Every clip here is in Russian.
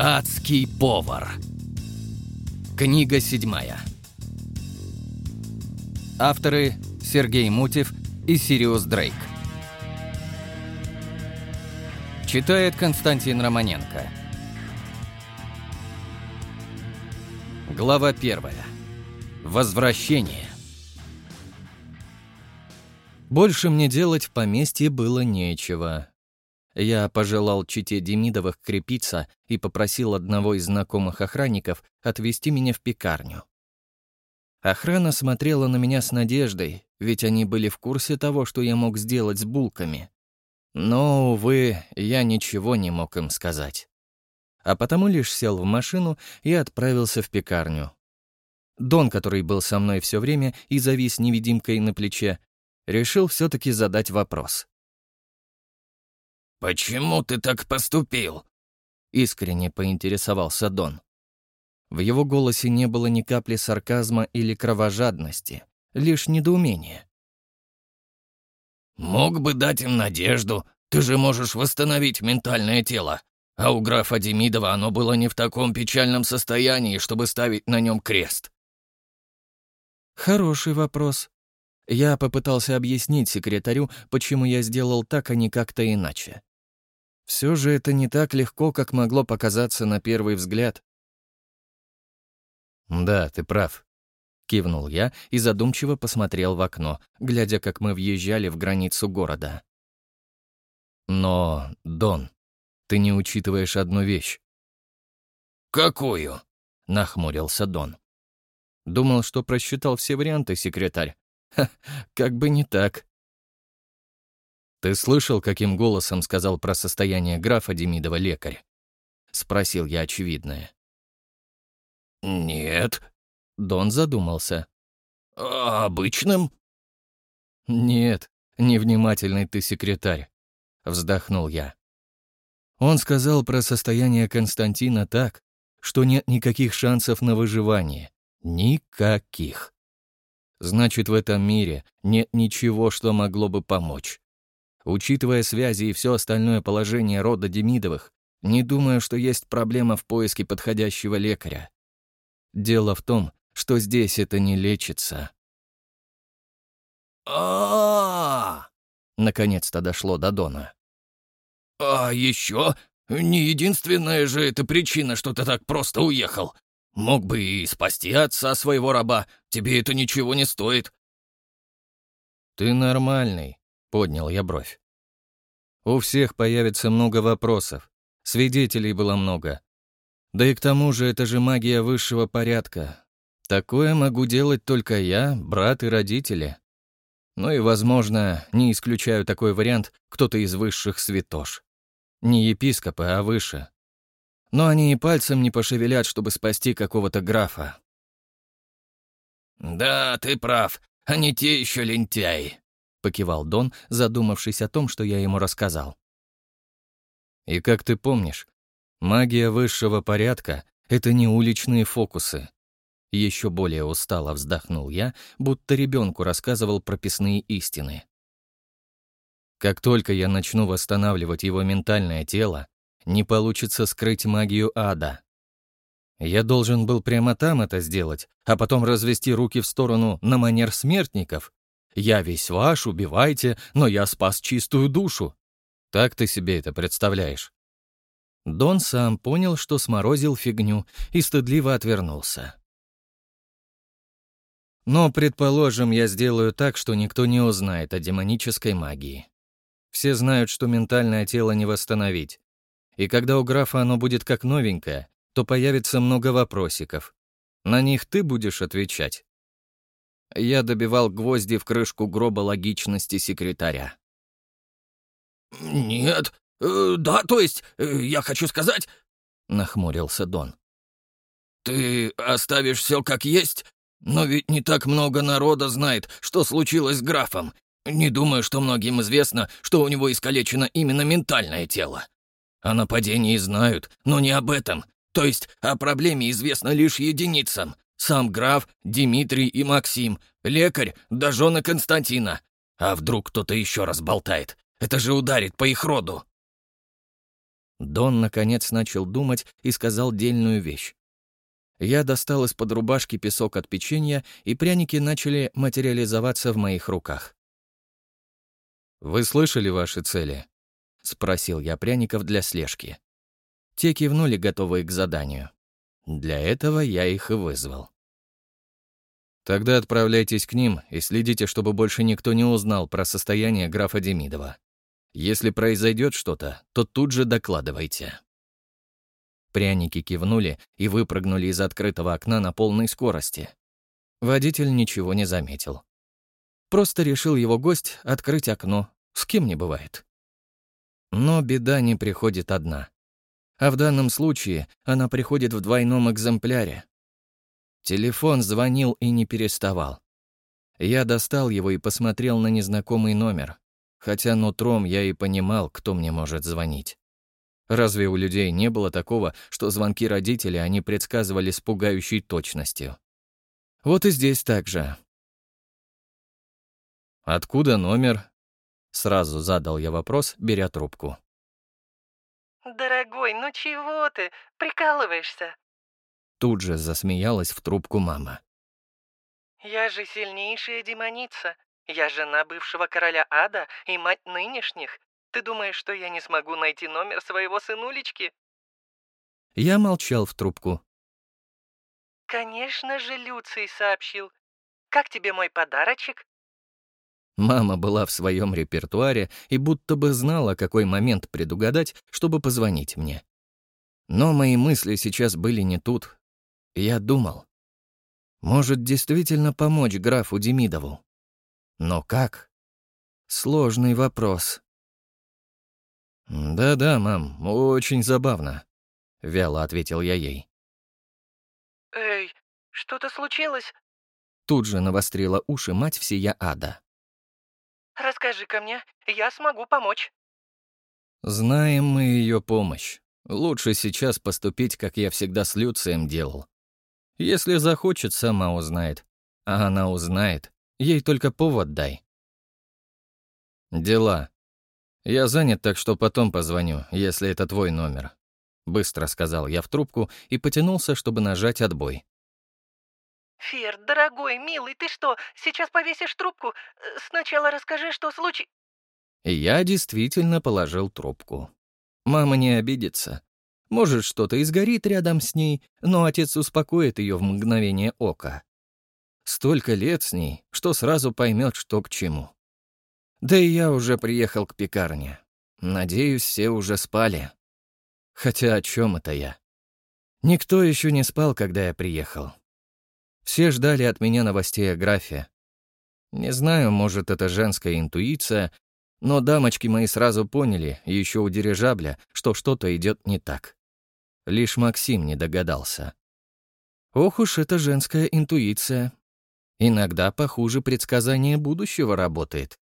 Адский повар. Книга седьмая. Авторы Сергей Мутев и Сириус Дрейк. Читает Константин Романенко. Глава первая. Возвращение. Больше мне делать в поместье было нечего. Я пожелал чите Демидовых крепиться и попросил одного из знакомых охранников отвезти меня в пекарню. Охрана смотрела на меня с надеждой, ведь они были в курсе того, что я мог сделать с булками. Но, увы, я ничего не мог им сказать. А потому лишь сел в машину и отправился в пекарню. Дон, который был со мной все время и завис невидимкой на плече, решил все-таки задать вопрос. «Почему ты так поступил?» — искренне поинтересовался Дон. В его голосе не было ни капли сарказма или кровожадности, лишь недоумение. «Мог бы дать им надежду, ты же можешь восстановить ментальное тело, а у графа Демидова оно было не в таком печальном состоянии, чтобы ставить на нем крест». Хороший вопрос. Я попытался объяснить секретарю, почему я сделал так, а не как-то иначе. Все же это не так легко, как могло показаться на первый взгляд. «Да, ты прав», — кивнул я и задумчиво посмотрел в окно, глядя, как мы въезжали в границу города. «Но, Дон, ты не учитываешь одну вещь». «Какую?» — нахмурился Дон. Думал, что просчитал все варианты, секретарь. Ха, как бы не так. «Ты слышал, каким голосом сказал про состояние графа Демидова лекарь?» — спросил я очевидное. «Нет». Дон задумался. «А обычным?» «Нет, невнимательный ты секретарь», — вздохнул я. Он сказал про состояние Константина так, что нет никаких шансов на выживание. Никаких. Значит, в этом мире нет ничего, что могло бы помочь. Учитывая связи и все остальное положение рода Демидовых, не думаю, что есть проблема в поиске подходящего лекаря. Дело в том, что здесь это не лечится. а Наконец-то дошло до Дона. «А еще? Не единственная же это причина, что ты так просто уехал. Мог бы и спасти отца своего раба, тебе это ничего не стоит». «Ты нормальный», Поднял я бровь. У всех появится много вопросов. Свидетелей было много. Да и к тому же это же магия высшего порядка. Такое могу делать только я, брат и родители. Ну и, возможно, не исключаю такой вариант, кто-то из высших святош. Не епископы, а выше. Но они и пальцем не пошевелят, чтобы спасти какого-то графа. «Да, ты прав. Они те еще лентяи», — покивал Дон, задумавшись о том, что я ему рассказал. «И как ты помнишь, магия высшего порядка — это не уличные фокусы». Еще более устало вздохнул я, будто ребенку рассказывал прописные истины. Как только я начну восстанавливать его ментальное тело, не получится скрыть магию ада. Я должен был прямо там это сделать, а потом развести руки в сторону на манер смертников я весь ваш, убивайте, но я спас чистую душу. Так ты себе это представляешь?» Дон сам понял, что сморозил фигню, и стыдливо отвернулся. Но, предположим, я сделаю так, что никто не узнает о демонической магии. Все знают, что ментальное тело не восстановить. И когда у графа оно будет как новенькое, то появится много вопросиков. На них ты будешь отвечать. Я добивал гвозди в крышку гроба логичности секретаря. «Нет, э, да, то есть, э, я хочу сказать...» — нахмурился Дон. «Ты оставишь все как есть? Но ведь не так много народа знает, что случилось с графом. Не думаю, что многим известно, что у него искалечено именно ментальное тело. О нападении знают, но не об этом. То есть о проблеме известно лишь единицам. Сам граф, Дмитрий и Максим, лекарь, да жены Константина. А вдруг кто-то еще раз болтает? Это же ударит по их роду. Дон, наконец, начал думать и сказал дельную вещь. Я достал из-под рубашки песок от печенья, и пряники начали материализоваться в моих руках. «Вы слышали ваши цели?» — спросил я пряников для слежки. Те кивнули, готовые к заданию. Для этого я их и вызвал. Тогда отправляйтесь к ним и следите, чтобы больше никто не узнал про состояние графа Демидова. Если произойдет что-то, то тут же докладывайте. Пряники кивнули и выпрыгнули из открытого окна на полной скорости. Водитель ничего не заметил. Просто решил его гость открыть окно. С кем не бывает. Но беда не приходит одна. А в данном случае она приходит в двойном экземпляре. Телефон звонил и не переставал. Я достал его и посмотрел на незнакомый номер, хотя нутром я и понимал, кто мне может звонить. Разве у людей не было такого, что звонки родителей они предсказывали с пугающей точностью? Вот и здесь так же. «Откуда номер?» Сразу задал я вопрос, беря трубку. «Дорогой, ну чего ты? Прикалываешься?» Тут же засмеялась в трубку мама. «Я же сильнейшая демоница. Я жена бывшего короля ада и мать нынешних. Ты думаешь, что я не смогу найти номер своего сынулечки?» Я молчал в трубку. «Конечно же, Люций сообщил. Как тебе мой подарочек?» Мама была в своем репертуаре и будто бы знала, какой момент предугадать, чтобы позвонить мне. Но мои мысли сейчас были не тут. Я думал, может действительно помочь графу Демидову. Но как? Сложный вопрос. «Да-да, мам, очень забавно», — вяло ответил я ей. «Эй, что-то случилось?» Тут же навострила уши мать всея ада. Расскажи-ка мне, я смогу помочь». Знаем мы ее помощь. Лучше сейчас поступить, как я всегда с Люцием делал. Если захочет, сама узнает. А она узнает. Ей только повод дай. Дела. Я занят, так что потом позвоню, если это твой номер. Быстро сказал я в трубку и потянулся, чтобы нажать отбой. «Фер, дорогой, милый, ты что, сейчас повесишь трубку? Э, сначала расскажи, что случилось...» Я действительно положил трубку. Мама не обидится. Может, что-то и сгорит рядом с ней, но отец успокоит ее в мгновение ока. Столько лет с ней, что сразу поймет, что к чему. Да и я уже приехал к пекарне. Надеюсь, все уже спали. Хотя о чем это я? Никто еще не спал, когда я приехал. Все ждали от меня новостей о графе. Не знаю, может, это женская интуиция, но дамочки мои сразу поняли, еще у дирижабля, что что-то идет не так. Лишь Максим не догадался. Ох уж это женская интуиция. Иногда похуже предсказания будущего работает.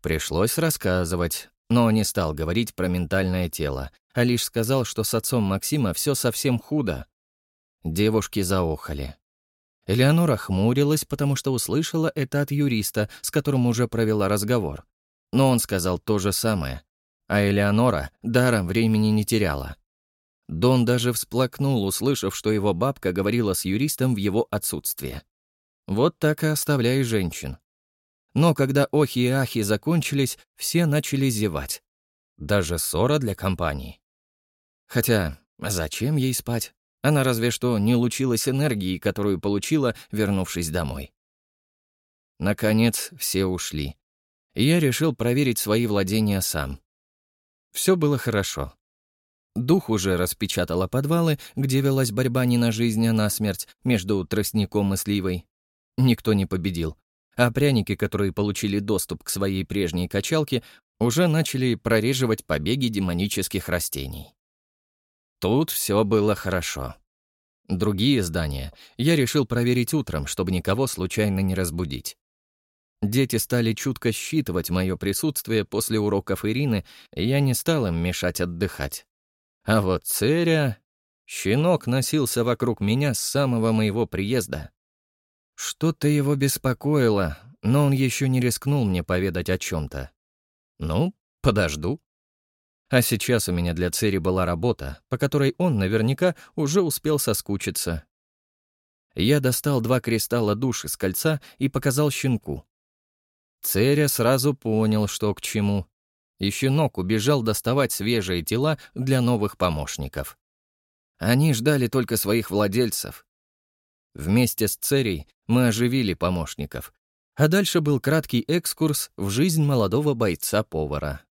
Пришлось рассказывать, но не стал говорить про ментальное тело, а лишь сказал, что с отцом Максима все совсем худо. Девушки заохали. Элеонора хмурилась, потому что услышала это от юриста, с которым уже провела разговор. Но он сказал то же самое. А Элеонора даром времени не теряла. Дон даже всплакнул, услышав, что его бабка говорила с юристом в его отсутствие. Вот так и оставляй женщин. Но когда охи и ахи закончились, все начали зевать. Даже ссора для компании. Хотя, зачем ей спать? Она разве что не лучилась энергией, которую получила, вернувшись домой. Наконец, все ушли. Я решил проверить свои владения сам. Все было хорошо. Дух уже распечатала подвалы, где велась борьба не на жизнь, а на смерть между тростником и сливой. Никто не победил. А пряники, которые получили доступ к своей прежней качалке, уже начали прореживать побеги демонических растений. Тут все было хорошо. Другие здания я решил проверить утром, чтобы никого случайно не разбудить. Дети стали чутко считывать мое присутствие после уроков Ирины, и я не стал им мешать отдыхать. А вот Церя... Щенок носился вокруг меня с самого моего приезда. Что-то его беспокоило, но он еще не рискнул мне поведать о чем-то. Ну, подожду. А сейчас у меня для Цери была работа, по которой он наверняка уже успел соскучиться. Я достал два кристалла души с кольца и показал щенку. Церя сразу понял, что к чему. И щенок убежал доставать свежие тела для новых помощников. Они ждали только своих владельцев. Вместе с Церей мы оживили помощников, а дальше был краткий экскурс в жизнь молодого бойца-повара.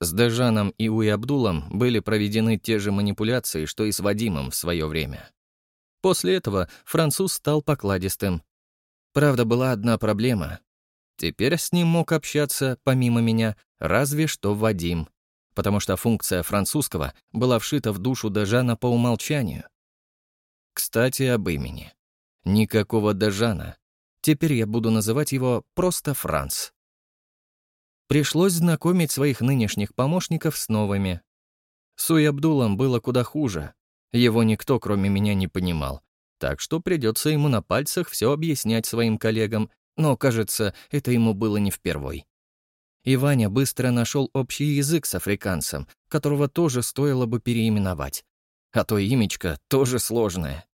С Дежаном и Уи-Абдулом были проведены те же манипуляции, что и с Вадимом в свое время. После этого француз стал покладистым. Правда, была одна проблема. Теперь с ним мог общаться, помимо меня, разве что Вадим, потому что функция французского была вшита в душу Дежана по умолчанию. Кстати, об имени. Никакого Дежана. Теперь я буду называть его просто Франц. Пришлось знакомить своих нынешних помощников с новыми. Суй Абдулом было куда хуже. Его никто, кроме меня, не понимал. Так что придется ему на пальцах все объяснять своим коллегам, но, кажется, это ему было не впервой. И Ваня быстро нашел общий язык с африканцем, которого тоже стоило бы переименовать. А то имечко тоже сложное.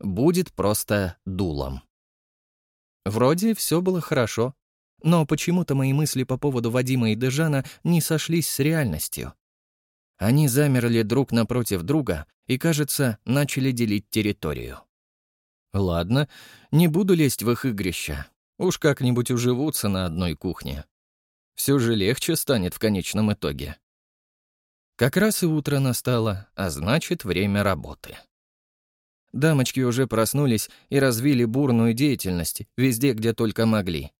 Будет просто дулом. Вроде все было хорошо, но почему-то мои мысли по поводу Вадима и Дежана не сошлись с реальностью. Они замерли друг напротив друга и, кажется, начали делить территорию. Ладно, не буду лезть в их игрища. Уж как-нибудь уживутся на одной кухне. Все же легче станет в конечном итоге. Как раз и утро настало, а значит, время работы. Дамочки уже проснулись и развили бурную деятельность везде, где только могли.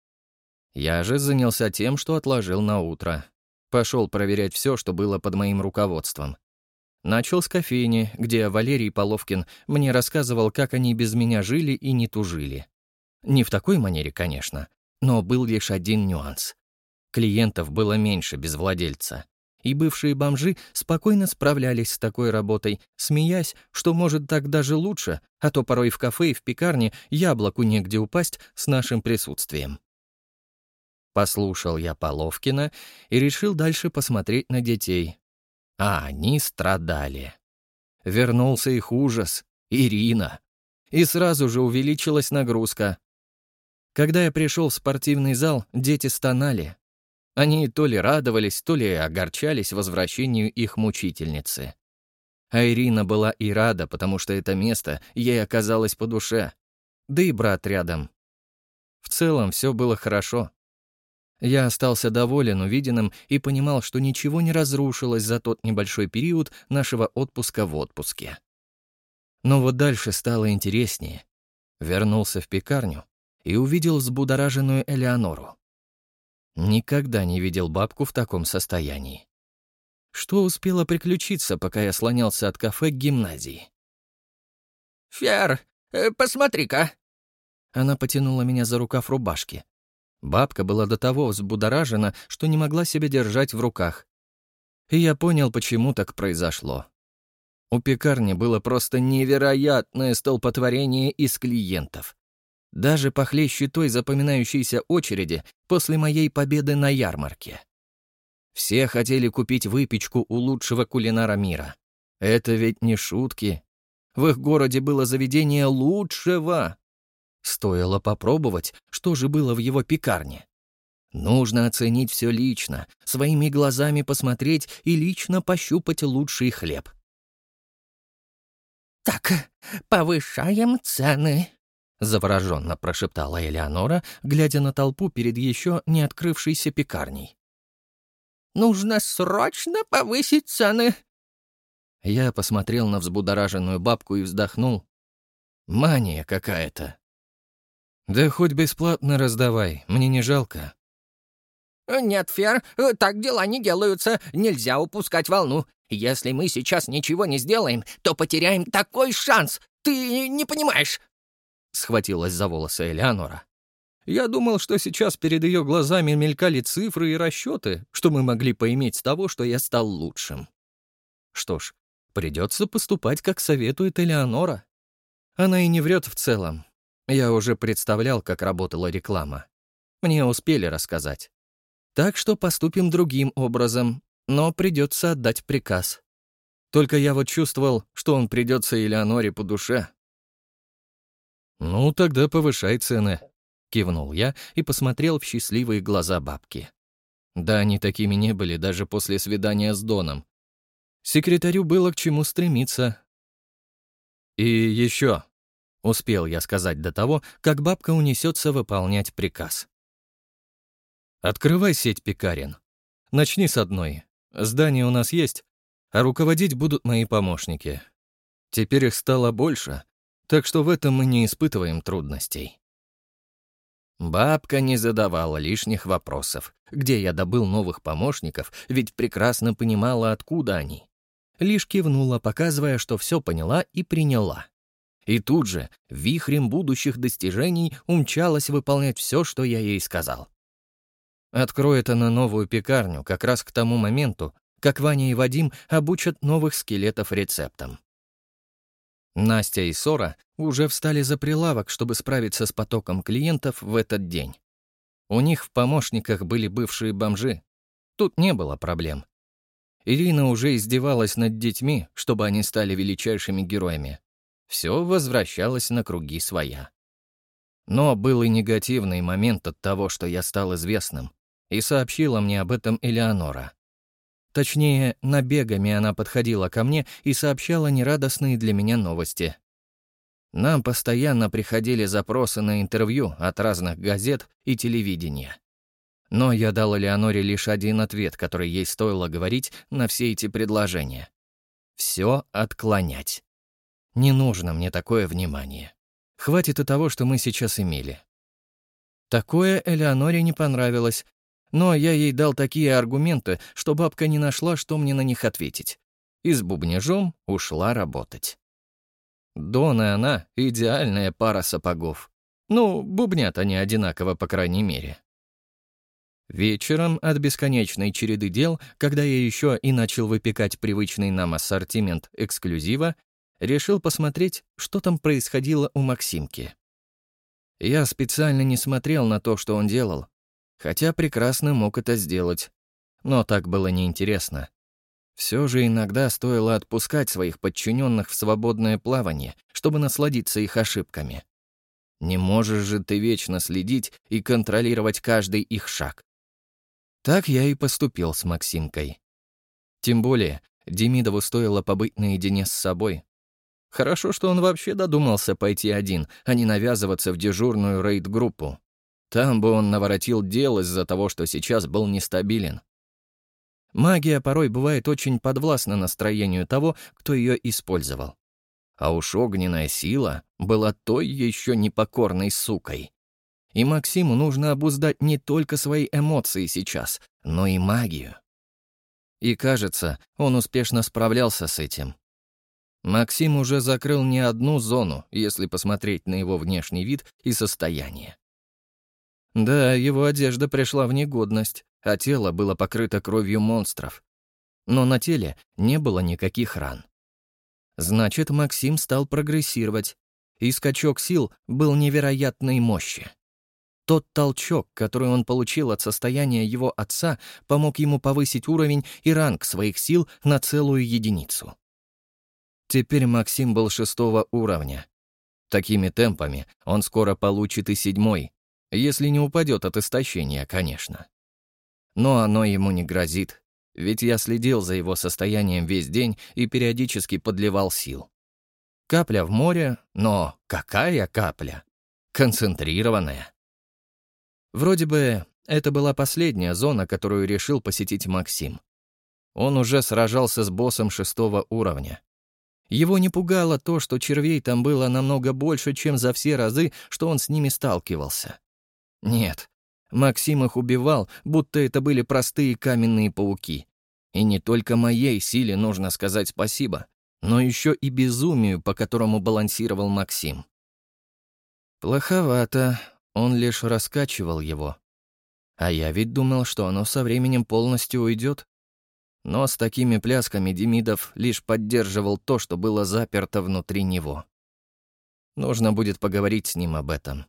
Я же занялся тем, что отложил на утро. Пошел проверять все, что было под моим руководством. Начал с кофейни, где Валерий Половкин мне рассказывал, как они без меня жили и не тужили. Не в такой манере, конечно, но был лишь один нюанс. Клиентов было меньше без владельца. И бывшие бомжи спокойно справлялись с такой работой, смеясь, что может так даже лучше, а то порой в кафе и в пекарне яблоку негде упасть с нашим присутствием. Послушал я Половкина и решил дальше посмотреть на детей. А они страдали. Вернулся их ужас, Ирина. И сразу же увеличилась нагрузка. Когда я пришел в спортивный зал, дети стонали. Они то ли радовались, то ли огорчались возвращению их мучительницы. А Ирина была и рада, потому что это место ей оказалось по душе. Да и брат рядом. В целом все было хорошо. Я остался доволен увиденным и понимал, что ничего не разрушилось за тот небольшой период нашего отпуска в отпуске. Но вот дальше стало интереснее. Вернулся в пекарню и увидел взбудораженную Элеонору. Никогда не видел бабку в таком состоянии. Что успело приключиться, пока я слонялся от кафе к гимназии? «Фер, э, посмотри-ка!» Она потянула меня за рукав рубашки. Бабка была до того взбудоражена, что не могла себя держать в руках. И я понял, почему так произошло. У пекарни было просто невероятное столпотворение из клиентов. Даже похлеще той запоминающейся очереди после моей победы на ярмарке. Все хотели купить выпечку у лучшего кулинара мира. Это ведь не шутки. В их городе было заведение лучшего. Стоило попробовать, что же было в его пекарне. Нужно оценить все лично, своими глазами посмотреть и лично пощупать лучший хлеб. «Так, повышаем цены», — завороженно прошептала Элеонора, глядя на толпу перед еще не открывшейся пекарней. «Нужно срочно повысить цены!» Я посмотрел на взбудораженную бабку и вздохнул. «Мания какая-то!» «Да хоть бесплатно раздавай, мне не жалко». «Нет, Фер, так дела не делаются, нельзя упускать волну. Если мы сейчас ничего не сделаем, то потеряем такой шанс, ты не понимаешь?» Схватилась за волосы Элеонора. Я думал, что сейчас перед ее глазами мелькали цифры и расчеты, что мы могли поиметь с того, что я стал лучшим. Что ж, придется поступать, как советует Элеонора. Она и не врет в целом, я уже представлял, как работала реклама. Мне успели рассказать. Так что поступим другим образом. но придется отдать приказ. Только я вот чувствовал, что он придется Элеоноре по душе. «Ну, тогда повышай цены», — кивнул я и посмотрел в счастливые глаза бабки. Да, они такими не были даже после свидания с Доном. Секретарю было к чему стремиться. «И еще», — успел я сказать до того, как бабка унесется выполнять приказ. «Открывай сеть пекарен. Начни с одной. Здание у нас есть, а руководить будут мои помощники. Теперь их стало больше, так что в этом мы не испытываем трудностей. Бабка не задавала лишних вопросов, где я добыл новых помощников, ведь прекрасно понимала, откуда они. Лишь кивнула, показывая, что все поняла и приняла. И тут же, вихрем будущих достижений, умчалась выполнять все, что я ей сказал. Откроет она новую пекарню как раз к тому моменту, как Ваня и Вадим обучат новых скелетов рецептам. Настя и Сора уже встали за прилавок, чтобы справиться с потоком клиентов в этот день. У них в помощниках были бывшие бомжи. Тут не было проблем. Ирина уже издевалась над детьми, чтобы они стали величайшими героями. Все возвращалось на круги своя. Но был и негативный момент от того, что я стал известным, и сообщила мне об этом Элеонора. Точнее, набегами она подходила ко мне и сообщала нерадостные для меня новости. Нам постоянно приходили запросы на интервью от разных газет и телевидения. Но я дал Элеоноре лишь один ответ, который ей стоило говорить на все эти предложения. Все отклонять. Не нужно мне такое внимание. Хватит и того, что мы сейчас имели. Такое Элеоноре не понравилось, но я ей дал такие аргументы, что бабка не нашла, что мне на них ответить. И с бубнежом ушла работать. Дон и она — идеальная пара сапогов. Ну, бубнят они одинаково, по крайней мере. Вечером от бесконечной череды дел, когда я еще и начал выпекать привычный нам ассортимент эксклюзива, решил посмотреть, что там происходило у Максимки. Я специально не смотрел на то, что он делал, хотя прекрасно мог это сделать. Но так было неинтересно. Все же иногда стоило отпускать своих подчиненных в свободное плавание, чтобы насладиться их ошибками. Не можешь же ты вечно следить и контролировать каждый их шаг. Так я и поступил с Максимкой. Тем более, Демидову стоило побыть наедине с собой. Хорошо, что он вообще додумался пойти один, а не навязываться в дежурную рейд-группу. Там бы он наворотил дел из-за того, что сейчас был нестабилен. Магия порой бывает очень подвластна настроению того, кто ее использовал. А уж огненная сила была той еще непокорной сукой. И Максиму нужно обуздать не только свои эмоции сейчас, но и магию. И кажется, он успешно справлялся с этим. Максим уже закрыл не одну зону, если посмотреть на его внешний вид и состояние. Да, его одежда пришла в негодность, а тело было покрыто кровью монстров. Но на теле не было никаких ран. Значит, Максим стал прогрессировать, и скачок сил был невероятной мощи. Тот толчок, который он получил от состояния его отца, помог ему повысить уровень и ранг своих сил на целую единицу. Теперь Максим был шестого уровня. Такими темпами он скоро получит и седьмой, если не упадет от истощения, конечно. Но оно ему не грозит, ведь я следил за его состоянием весь день и периодически подливал сил. Капля в море, но какая капля? Концентрированная. Вроде бы это была последняя зона, которую решил посетить Максим. Он уже сражался с боссом шестого уровня. Его не пугало то, что червей там было намного больше, чем за все разы, что он с ними сталкивался. Нет, Максим их убивал, будто это были простые каменные пауки. И не только моей силе нужно сказать спасибо, но еще и безумию, по которому балансировал Максим. Плоховато, он лишь раскачивал его. А я ведь думал, что оно со временем полностью уйдет. Но с такими плясками Демидов лишь поддерживал то, что было заперто внутри него. Нужно будет поговорить с ним об этом.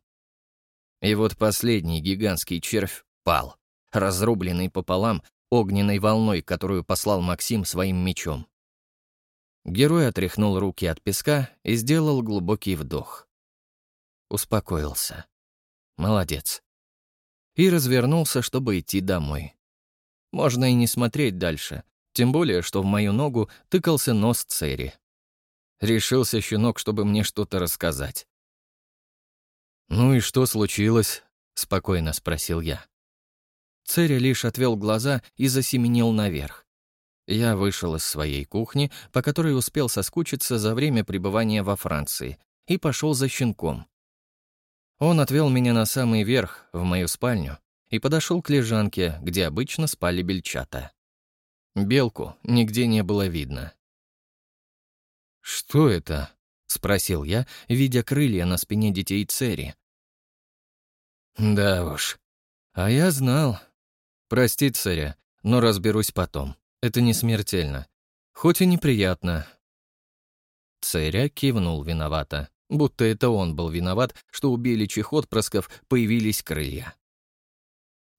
И вот последний гигантский червь пал, разрубленный пополам огненной волной, которую послал Максим своим мечом. Герой отряхнул руки от песка и сделал глубокий вдох. Успокоился. Молодец. И развернулся, чтобы идти домой. Можно и не смотреть дальше, тем более, что в мою ногу тыкался нос Цери. Решился щенок, чтобы мне что-то рассказать. «Ну и что случилось?» — спокойно спросил я. Церя лишь отвел глаза и засеменил наверх. Я вышел из своей кухни, по которой успел соскучиться за время пребывания во Франции, и пошел за щенком. Он отвел меня на самый верх, в мою спальню, и подошел к лежанке, где обычно спали бельчата. Белку нигде не было видно. «Что это?» — спросил я, видя крылья на спине детей Цери. «Да уж. А я знал. Прости, царя, но разберусь потом. Это не смертельно. Хоть и неприятно». Царя кивнул виновато, будто это он был виноват, что у беличьих отпрысков появились крылья.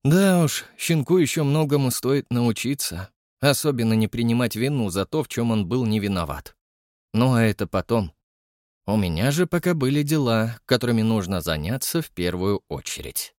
Да уж, щенку еще многому стоит научиться, особенно не принимать вину за то, в чем он был не виноват. Ну а это потом. У меня же пока были дела, которыми нужно заняться в первую очередь.